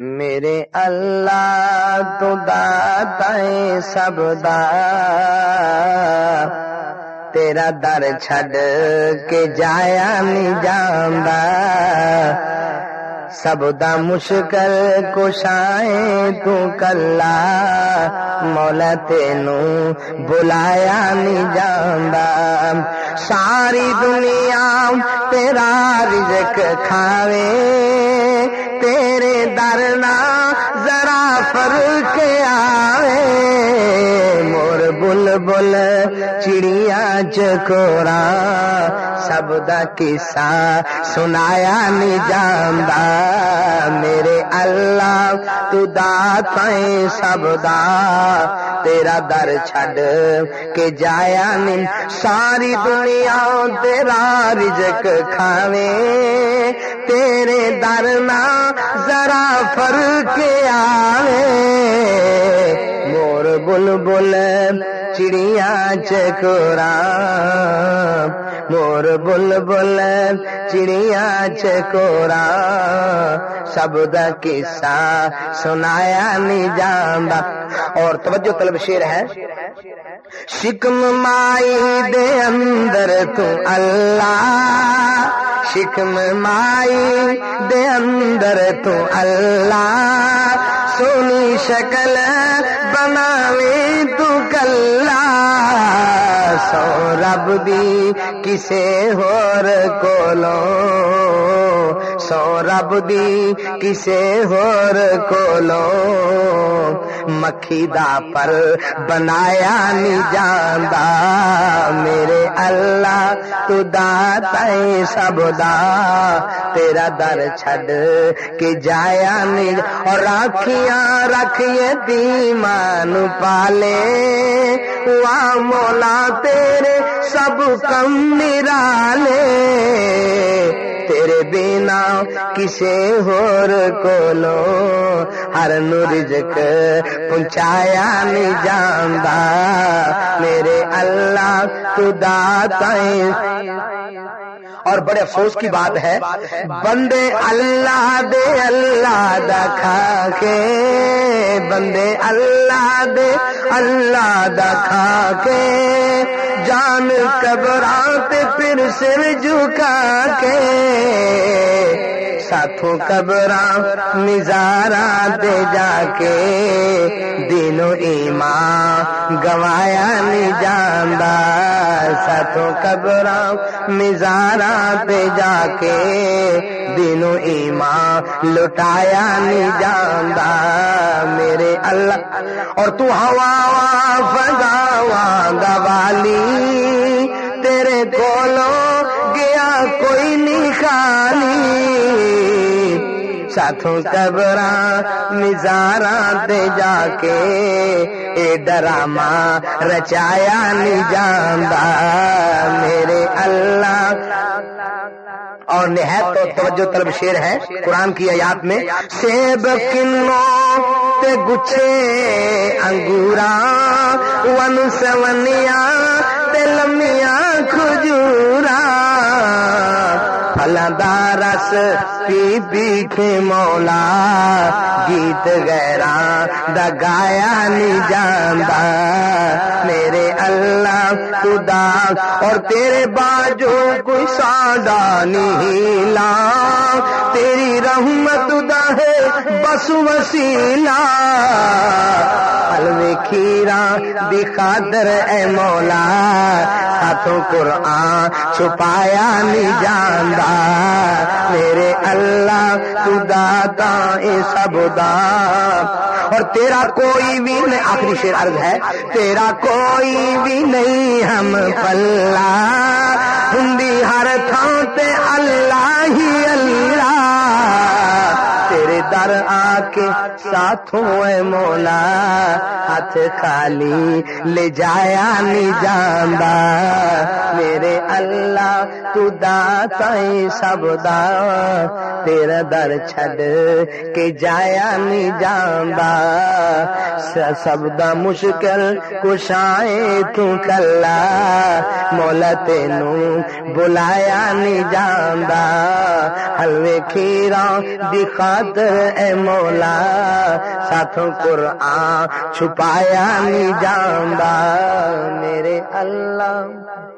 میرے اللہ تو داتا سب دا۔ تیرا در چھڈ کے جایا نہیں جاندا۔ سب دا مشکل کشائیں تو کلا۔ مولا تینو بلایا نہیں جاندا۔ ساری دنیا تیرا رزق کھاوے۔ تیرے درنا ذرا فر کے آوے۔ مور بل بل چڑیا چکورا، سب دا قصہ سنایا نہیں جاندا۔ میرے اللہ، تو دا داتائیں سب دا۔ تیرا در چھڈ کہ جایا نہیں ساری دنیا تیرا رزق کھاوے۔ تیرے در نہ ذرا فرق آوے۔ مور بل بل چڑیا چکورا مور بل بل چڑیا چکورا، سب قصہ سنایا نہیں جاندا۔ اور توجہ طلب شیر ہے۔ شکم مائی دے اندر تو اللہ، شکم مائی دے اندر تو اللہ، سونی شکل بناوے تو کلا سو رب دی کسے ہور کولوں کولو سو رب دی کسے ہور کولو مکھی دا پر بنایا نہیں جاندا میرے اللہ تو داتا سب دا تیرا در چھڈ کے جایا نہیں اور راکھیاں رکھیے دیمان پالے وا مولا تیرے سب کم نرالے تیرے بنا کسے ہور کولو، ہر نرجک پہنچایا نہیں جاندا۔ میرے اللہ تو داتا اور بڑے افسوس کی بات ہے، بندے اللہ دے اللہ دا کھا کے، بندے اللہ دے اللہ دا کھا کے۔ جان قبرات پھر سر جھکا کے ساتھوں قبراں نظارہ دے جا کے دینو ایمان گوایا نہیں جاندا ساتھوں قبراں نظارہ دے جا کے دینو ایمان لٹایا نہیں جاندا، میرے اللہ۔ اور تو ہوا فضاوا گوالی تیرے کولو گیا کوئی نہیں خالی۔ ساتھوں قبراں نظارہ دے جا کے اے ڈرامہ رچایا نہیں جاندا، میرے اللہ۔ اور نہایت تو توجہ طلب شیر ہے قرآن کی آیات میں، سیب کنو تے گچھے انگورا ون سونیا تے لمیاں کھجورا پھلاں رس پی پی کے مولا گیت غیراں دا گایا نہیں جاندا میرے اللہ خدا اور تیرے باجو کوئی ساڈا نہیں لا تیری رحمت دا ہے بس وسیلہ حلوے کھیرا دی خاطر اے مولا ہاتھوں قرآن چھپایا نہیں جانا میرے اللہ تو داتا اے سب دا اور تیرا کوئی بھی نہیں، آخری شیر عرض ہے، تیرا کوئی بھی نہیں ہم پلہ۔ ہندی ہر تھان تے اللہ کے ساتھوں اے مولا، ہاتھ خالی لے جایا نہیں جاندا میرے اللہ، تو داتا سب دا۔ تیرا در چھڈ کے جایا نہیں جاندا سب دا مشکل کشائے تو کلا۔ مولا تینو بلایا نہیں جاندا حلوے کھیرا دکھات اے مولا ساتھوں قرآن چھپایا نہیں جانا میرے اللہ